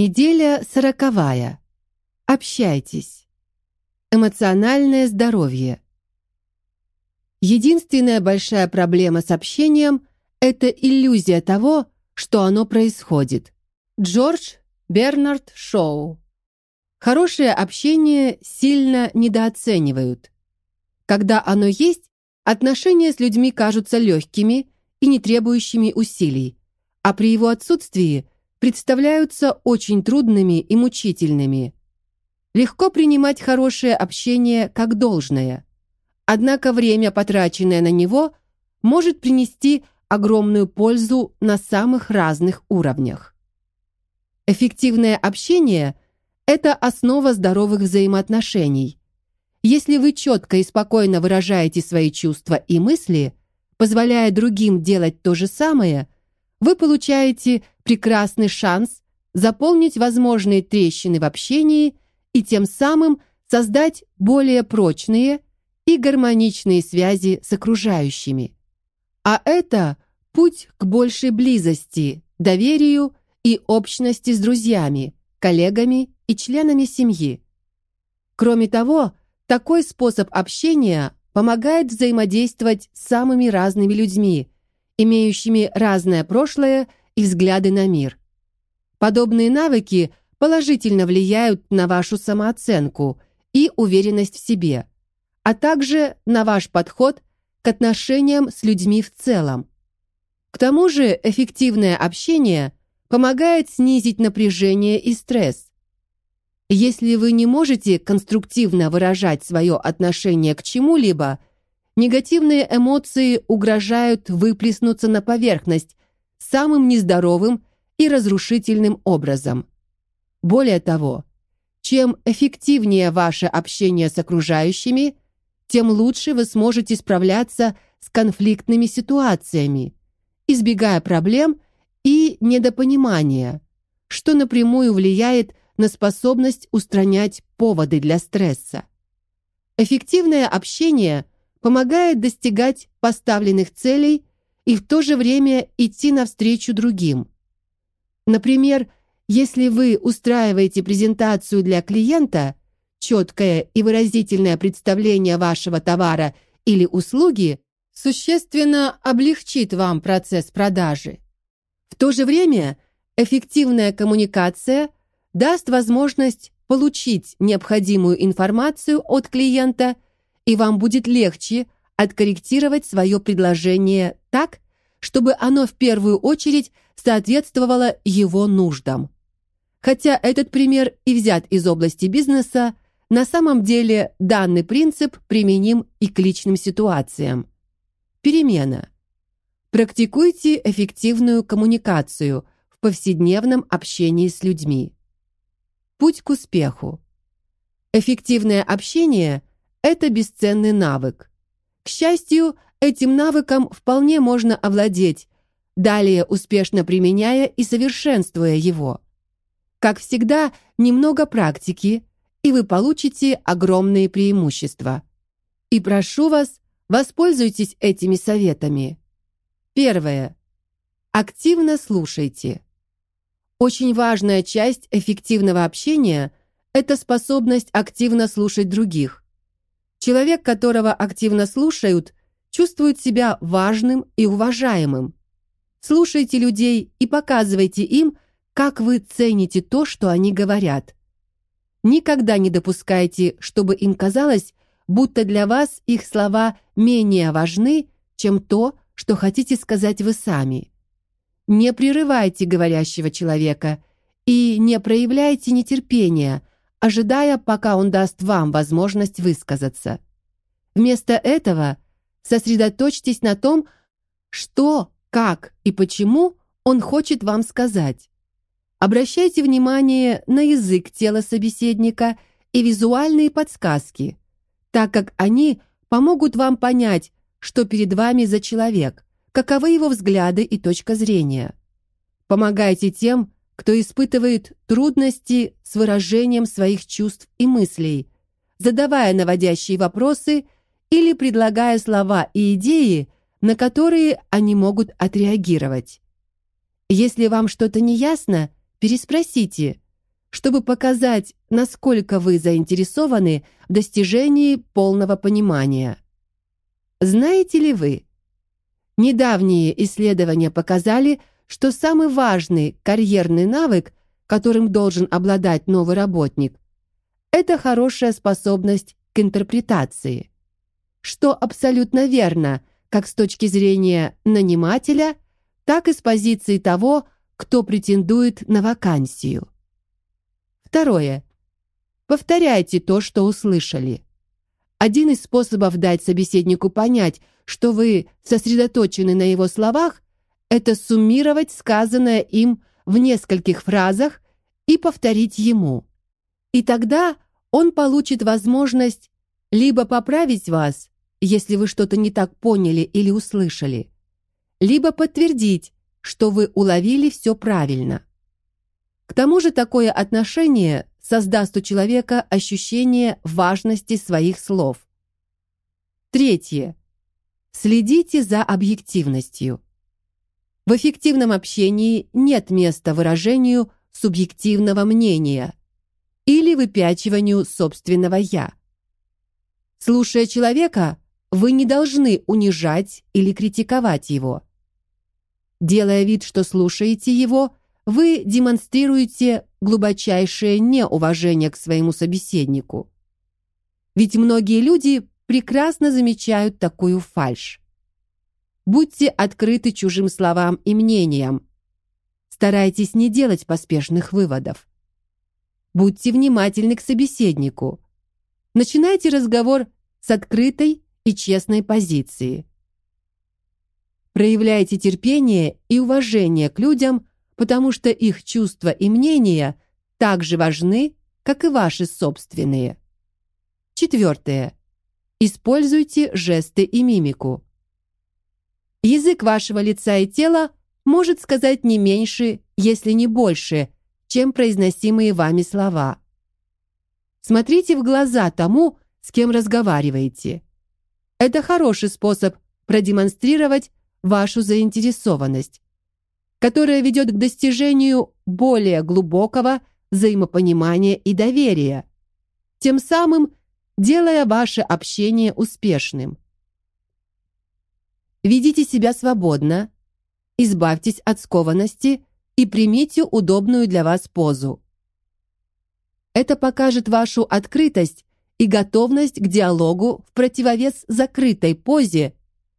Неделя сороковая. Общайтесь. Эмоциональное здоровье. Единственная большая проблема с общением – это иллюзия того, что оно происходит. Джордж Бернард Шоу. Хорошее общение сильно недооценивают. Когда оно есть, отношения с людьми кажутся легкими и не требующими усилий, а при его отсутствии – представляются очень трудными и мучительными. Легко принимать хорошее общение как должное. Однако время, потраченное на него, может принести огромную пользу на самых разных уровнях. Эффективное общение – это основа здоровых взаимоотношений. Если вы четко и спокойно выражаете свои чувства и мысли, позволяя другим делать то же самое – вы получаете прекрасный шанс заполнить возможные трещины в общении и тем самым создать более прочные и гармоничные связи с окружающими. А это путь к большей близости, доверию и общности с друзьями, коллегами и членами семьи. Кроме того, такой способ общения помогает взаимодействовать с самыми разными людьми – имеющими разное прошлое и взгляды на мир. Подобные навыки положительно влияют на вашу самооценку и уверенность в себе, а также на ваш подход к отношениям с людьми в целом. К тому же эффективное общение помогает снизить напряжение и стресс. Если вы не можете конструктивно выражать свое отношение к чему-либо – негативные эмоции угрожают выплеснуться на поверхность самым нездоровым и разрушительным образом. Более того, чем эффективнее ваше общение с окружающими, тем лучше вы сможете справляться с конфликтными ситуациями, избегая проблем и недопонимания, что напрямую влияет на способность устранять поводы для стресса. Эффективное общение – помогает достигать поставленных целей и в то же время идти навстречу другим. Например, если вы устраиваете презентацию для клиента, четкое и выразительное представление вашего товара или услуги существенно облегчит вам процесс продажи. В то же время эффективная коммуникация даст возможность получить необходимую информацию от клиента – и вам будет легче откорректировать свое предложение так, чтобы оно в первую очередь соответствовало его нуждам. Хотя этот пример и взят из области бизнеса, на самом деле данный принцип применим и к личным ситуациям. Перемена. Практикуйте эффективную коммуникацию в повседневном общении с людьми. Путь к успеху. Эффективное общение это бесценный навык. К счастью, этим навыком вполне можно овладеть, далее успешно применяя и совершенствуя его. Как всегда, немного практики, и вы получите огромные преимущества. И прошу вас, воспользуйтесь этими советами. Первое. Активно слушайте. Очень важная часть эффективного общения – это способность активно слушать других. Человек, которого активно слушают, чувствует себя важным и уважаемым. Слушайте людей и показывайте им, как вы цените то, что они говорят. Никогда не допускайте, чтобы им казалось, будто для вас их слова менее важны, чем то, что хотите сказать вы сами. Не прерывайте говорящего человека и не проявляйте нетерпения, ожидая, пока он даст вам возможность высказаться. Вместо этого сосредоточьтесь на том, что, как и почему он хочет вам сказать. Обращайте внимание на язык тела собеседника и визуальные подсказки, так как они помогут вам понять, что перед вами за человек, каковы его взгляды и точка зрения. Помогайте тем, кто испытывает трудности с выражением своих чувств и мыслей, задавая наводящие вопросы или предлагая слова и идеи, на которые они могут отреагировать. Если вам что-то не ясно, переспросите, чтобы показать, насколько вы заинтересованы в достижении полного понимания. Знаете ли вы, недавние исследования показали, что самый важный карьерный навык, которым должен обладать новый работник, это хорошая способность к интерпретации, что абсолютно верно как с точки зрения нанимателя, так и с позиции того, кто претендует на вакансию. Второе. Повторяйте то, что услышали. Один из способов дать собеседнику понять, что вы сосредоточены на его словах, это суммировать сказанное им в нескольких фразах и повторить ему. И тогда он получит возможность либо поправить вас, если вы что-то не так поняли или услышали, либо подтвердить, что вы уловили все правильно. К тому же такое отношение создаст у человека ощущение важности своих слов. Третье. Следите за объективностью. В эффективном общении нет места выражению субъективного мнения или выпячиванию собственного «я». Слушая человека, вы не должны унижать или критиковать его. Делая вид, что слушаете его, вы демонстрируете глубочайшее неуважение к своему собеседнику. Ведь многие люди прекрасно замечают такую фальшь. Будьте открыты чужим словам и мнениям. Старайтесь не делать поспешных выводов. Будьте внимательны к собеседнику. Начинайте разговор с открытой и честной позиции. Проявляйте терпение и уважение к людям, потому что их чувства и мнения так же важны, как и ваши собственные. Четвертое. Используйте жесты и мимику. Язык вашего лица и тела может сказать не меньше, если не больше, чем произносимые вами слова. Смотрите в глаза тому, с кем разговариваете. Это хороший способ продемонстрировать вашу заинтересованность, которая ведет к достижению более глубокого взаимопонимания и доверия, тем самым делая ваше общение успешным. Ведите себя свободно, избавьтесь от скованности и примите удобную для вас позу. Это покажет вашу открытость и готовность к диалогу в противовес закрытой позе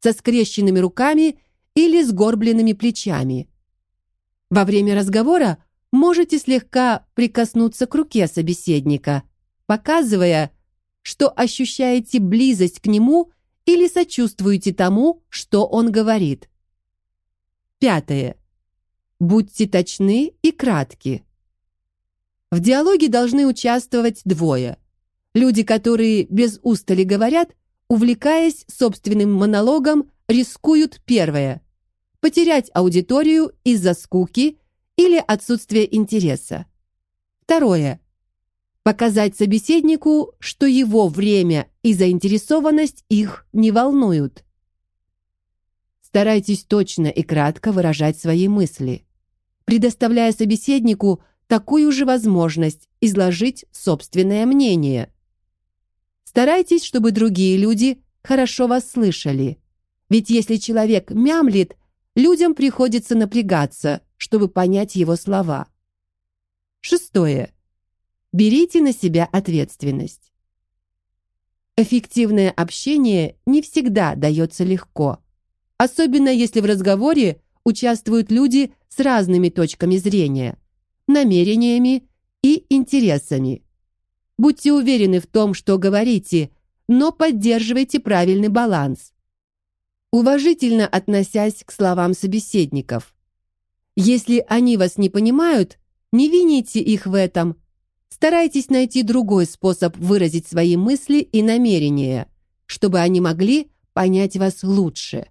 со скрещенными руками или сгорбленными плечами. Во время разговора можете слегка прикоснуться к руке собеседника, показывая, что ощущаете близость к нему или сочувствуете тому, что он говорит. Пятое. Будьте точны и кратки. В диалоге должны участвовать двое. Люди, которые без устали говорят, увлекаясь собственным монологом, рискуют первое потерять аудиторию из-за скуки или отсутствия интереса. Второе показать собеседнику, что его время и заинтересованность их не волнуют. Старайтесь точно и кратко выражать свои мысли, предоставляя собеседнику такую же возможность изложить собственное мнение. Старайтесь, чтобы другие люди хорошо вас слышали. Ведь если человек мямлит, людям приходится напрягаться, чтобы понять его слова. Шестое. Берите на себя ответственность. Эффективное общение не всегда дается легко, особенно если в разговоре участвуют люди с разными точками зрения намерениями и интересами. Будьте уверены в том, что говорите, но поддерживайте правильный баланс. Уважительно относясь к словам собеседников. Если они вас не понимают, не вините их в этом. Старайтесь найти другой способ выразить свои мысли и намерения, чтобы они могли понять вас лучше.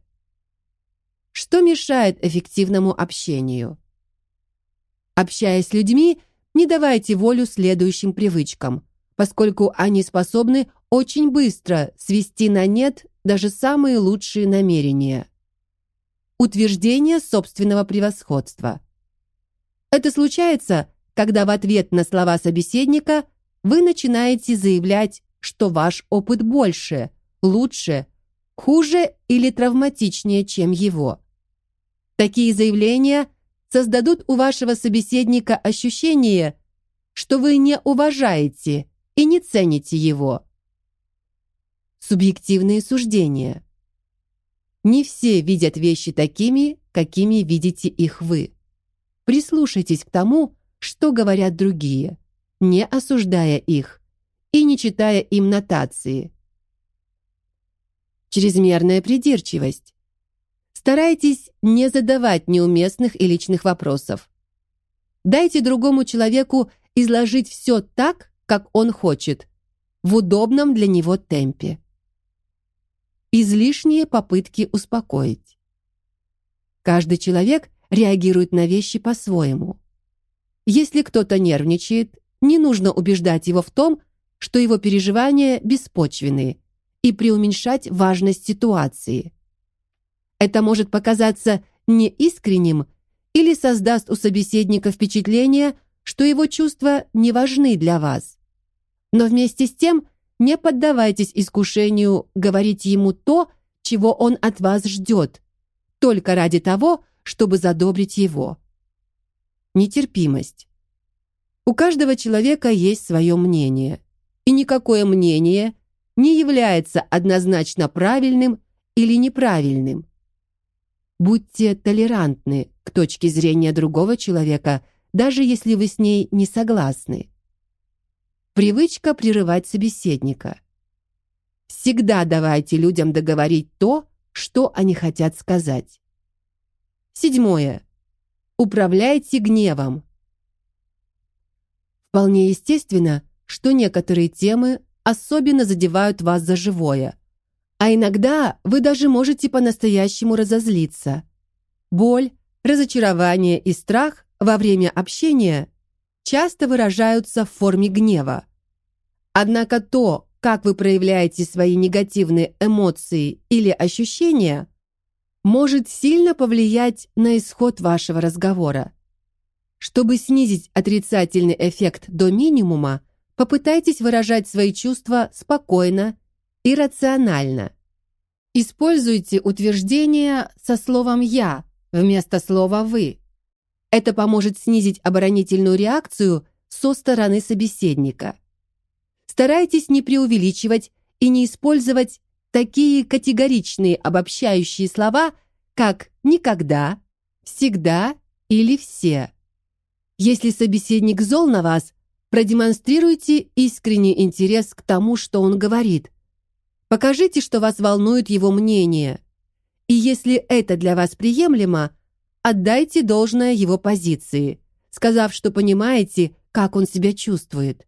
Что мешает эффективному общению? Общаясь с людьми, не давайте волю следующим привычкам, поскольку они способны очень быстро свести на нет даже самые лучшие намерения. Утверждение собственного превосходства. Это случается, когда в ответ на слова собеседника вы начинаете заявлять, что ваш опыт больше, лучше, хуже или травматичнее, чем его. Такие заявления создадут у вашего собеседника ощущение, что вы не уважаете и не цените его. Субъективные суждения. Не все видят вещи такими, какими видите их вы. Прислушайтесь к тому, что говорят другие, не осуждая их и не читая им нотации. Чрезмерная придирчивость. Старайтесь не задавать неуместных и личных вопросов. Дайте другому человеку изложить все так, как он хочет, в удобном для него темпе. Излишние попытки успокоить. Каждый человек реагирует на вещи по-своему. Если кто-то нервничает, не нужно убеждать его в том, что его переживания беспочвенны, и преуменьшать важность ситуации. Это может показаться неискренним или создаст у собеседника впечатление, что его чувства не важны для вас. Но вместе с тем не поддавайтесь искушению говорить ему то, чего он от вас ждет, только ради того, чтобы задобрить его. Нетерпимость. У каждого человека есть свое мнение, и никакое мнение не является однозначно правильным или неправильным. Будьте толерантны к точке зрения другого человека, даже если вы с ней не согласны. Привычка прерывать собеседника. Всегда давайте людям договорить то, что они хотят сказать. Седьмое. Управляйте гневом. Вполне естественно, что некоторые темы особенно задевают вас за живое. А иногда вы даже можете по-настоящему разозлиться. Боль, разочарование и страх во время общения часто выражаются в форме гнева. Однако то, как вы проявляете свои негативные эмоции или ощущения, может сильно повлиять на исход вашего разговора. Чтобы снизить отрицательный эффект до минимума, попытайтесь выражать свои чувства спокойно и рационально. Используйте утверждения со словом «я» вместо слова «вы». Это поможет снизить оборонительную реакцию со стороны собеседника. Старайтесь не преувеличивать и не использовать такие категоричные обобщающие слова, как «никогда», «всегда» или «все». Если собеседник зол на вас, продемонстрируйте искренний интерес к тому, что он говорит. Покажите, что вас волнует его мнение. И если это для вас приемлемо, отдайте должное его позиции, сказав, что понимаете, как он себя чувствует.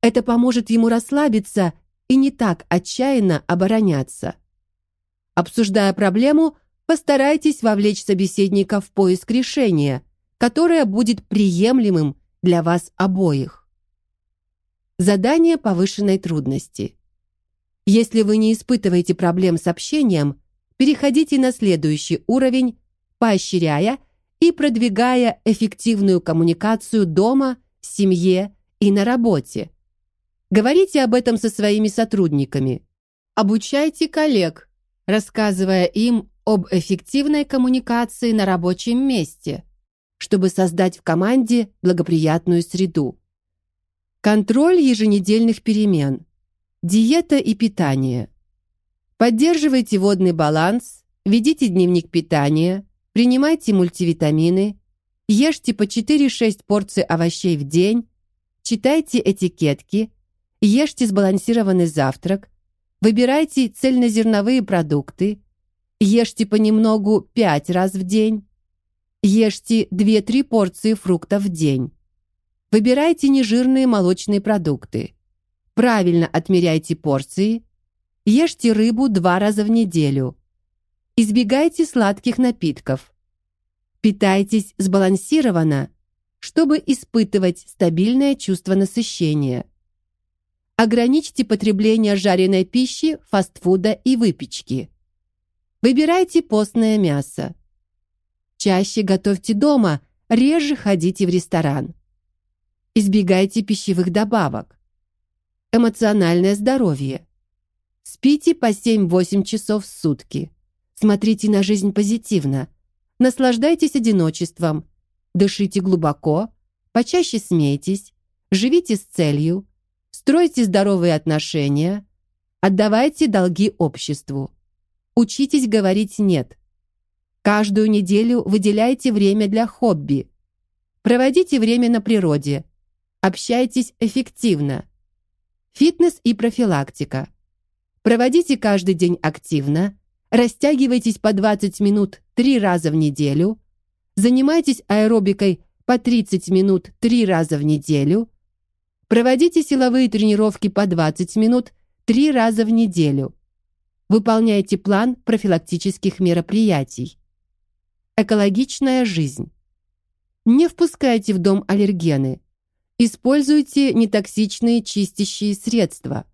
Это поможет ему расслабиться и не так отчаянно обороняться. Обсуждая проблему, постарайтесь вовлечь собеседника в поиск решения – которое будет приемлемым для вас обоих. Задание повышенной трудности. Если вы не испытываете проблем с общением, переходите на следующий уровень, поощряя и продвигая эффективную коммуникацию дома, в семье и на работе. Говорите об этом со своими сотрудниками. Обучайте коллег, рассказывая им об эффективной коммуникации на рабочем месте – чтобы создать в команде благоприятную среду. Контроль еженедельных перемен. Диета и питание. Поддерживайте водный баланс, ведите дневник питания, принимайте мультивитамины, ешьте по 4-6 порций овощей в день, читайте этикетки, ешьте сбалансированный завтрак, выбирайте цельнозерновые продукты, ешьте понемногу 5 раз в день, Ешьте 2-3 порции фруктов в день. Выбирайте нежирные молочные продукты. Правильно отмеряйте порции. Ешьте рыбу два раза в неделю. Избегайте сладких напитков. Питайтесь сбалансированно, чтобы испытывать стабильное чувство насыщения. Ограничьте потребление жареной пищи, фастфуда и выпечки. Выбирайте постное мясо. Чаще готовьте дома, реже ходите в ресторан. Избегайте пищевых добавок. Эмоциональное здоровье. Спите по 7-8 часов в сутки. Смотрите на жизнь позитивно. Наслаждайтесь одиночеством. Дышите глубоко, почаще смейтесь, живите с целью, стройте здоровые отношения, отдавайте долги обществу. Учитесь говорить «нет». Каждую неделю выделяйте время для хобби. Проводите время на природе. Общайтесь эффективно. Фитнес и профилактика. Проводите каждый день активно, растягивайтесь по 20 минут 3 раза в неделю, занимайтесь аэробикой по 30 минут 3 раза в неделю, проводите силовые тренировки по 20 минут 3 раза в неделю. Выполняйте план профилактических мероприятий. Экологичная жизнь. Не впускайте в дом аллергены. Используйте нетоксичные чистящие средства.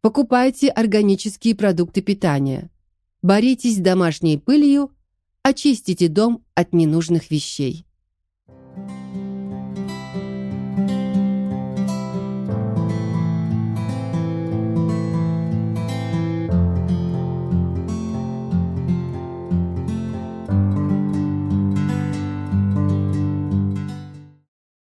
Покупайте органические продукты питания. Боритесь с домашней пылью, очистите дом от ненужных вещей.